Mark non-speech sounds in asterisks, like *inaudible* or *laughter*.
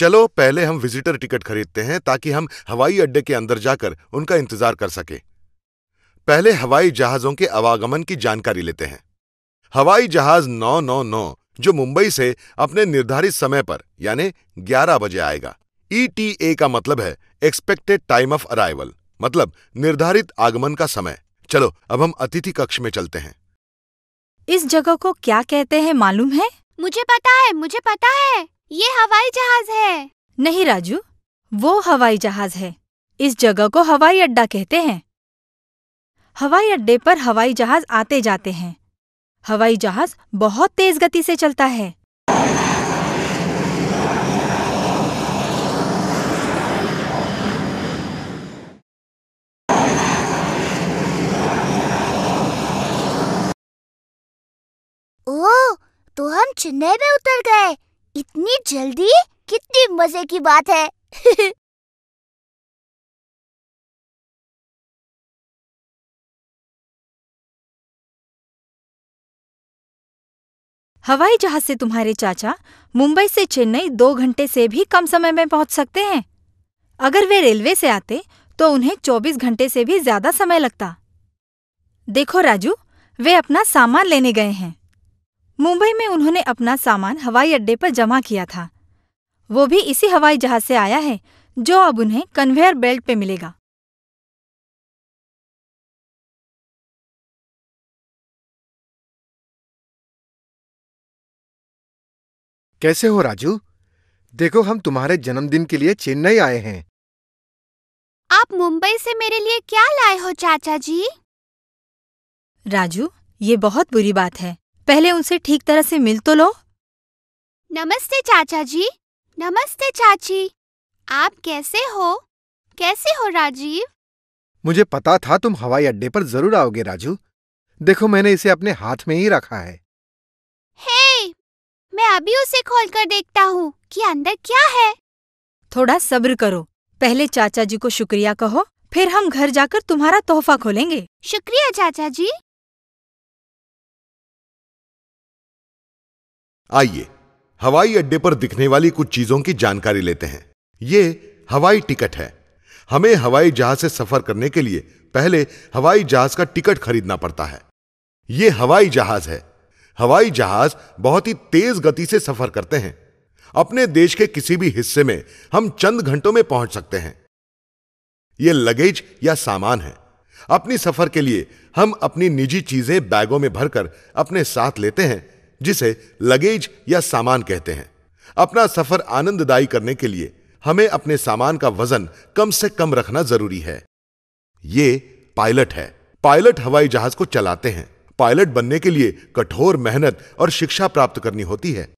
चलो पहले हम विजिटर टिकट खरीदते हैं ताकि हम हवाई अड्डे के अंदर जाकर उनका इंतज़ार कर सके। पहले हवाई जहाजों के आवागमन की जानकारी लेते हैं। हवाई जहाज़ 999 जो मुंबई से अपने निर्धारित समय पर यानी 11 बजे आएगा। ईटीए का मतलब है एक्सपेक्टेड टाइम ऑफ़ अराइवल मतलब निर्धारित आगमन का समय। चलो अब हम अतिथि कक्ष में चलते हैं। इस जगह को क्या कहते हैं मालूम है? मुझे पता है मुझे पता है। ये हवाई जहाज़ है। नहीं राजू वो हवाई जहाज़ है। इस जगह को हवाई अड्डा कहते हैं। हवाई अड्डे पर हवाई जहाज़ आते जाते हैं। हवाई जहाज़ बहुत तेज गति से चलता है। ओ, तो हम चेन्नई में उतर गए। इतनी जल्दी? कितनी मज़े की बात है। *laughs* हवाई जहाज़ से तुम्हारे चाचा मुंबई से चेन्नई दो घंटे से भी कम समय में पहुँच सकते हैं। अगर वे रेलवे से आते तो उन्हें 24 घंटे से भी ज़्यादा समय लगता। देखो राजू, वे अपना सामान लेने गए हैं। मुंबई में उन्होंने अपना सामान हवाई अड्डे पर जमा किया था। वो भी इसी हवाई जहाज़ से आया है जो अब उन्हें कन्वेयर बेल्ट पे मिलेगा। कैसे हो राजू? देखो हम तुम्हारे जन्मदिन के लिए चेन्नई आए हैं। आप मुंबई से मेरे लिए क्या लाए हो चाचा जी? राजू ये बहुत बुरी बात है। पहले उनसे ठीक तरह से मिल तो लो। नमस्ते चाचा जी नमस्ते चाची। आप कैसे हो? कैसे हो राजीव? मुझे पता था तुम हवाई अड्डे पर ज़रूर आओगे राजू। देखो मैंने इसे अपने हाथ में ही रखा है। हे मैं अभी उसे खोलकर देखता हूँ कि अंदर क्या है। थोड़ा सब्र करो। पहले चाचा जी को शुक्रिया कहो फिर हम घर जाकर तुम्हारा तोहफा खोलेंगे। शुक्रिया चाचा जी। आइए, हवाई अड्डे पर दिखने वाली कुछ चीज़ों की जानकारी लेते हैं। ये हवाई टिकट है। हमें हवाई जहाज़ से सफ़र करने के लिए पहले हवाई जहाज़ का टिकट खरीदना पड़ता है। ये हवाई जहाज़ है। हवाई जहाज़ बहुत ही तेज गति से सफ़र करते हैं। अपने देश के किसी भी हिस्से में हम चंद घंटों में पहुँच सकते हैं। यह लगेज या सामान है। अपनी सफ़र के लिए हम अपनी निजी चीज़ें बैगों में भरकर अपने साथ लेते हैं। जिसे लगेज या सामान कहते हैं। अपना सफ़र आनंददायी करने के लिए हमें अपने सामान का वज़न कम से कम रखना ज़रूरी है। ये पायलट है। पायलट हवाई जहाज़ को चलाते हैं। पायलट बनने के लिए कठोर मेहनत और शिक्षा प्राप्त करनी होती है।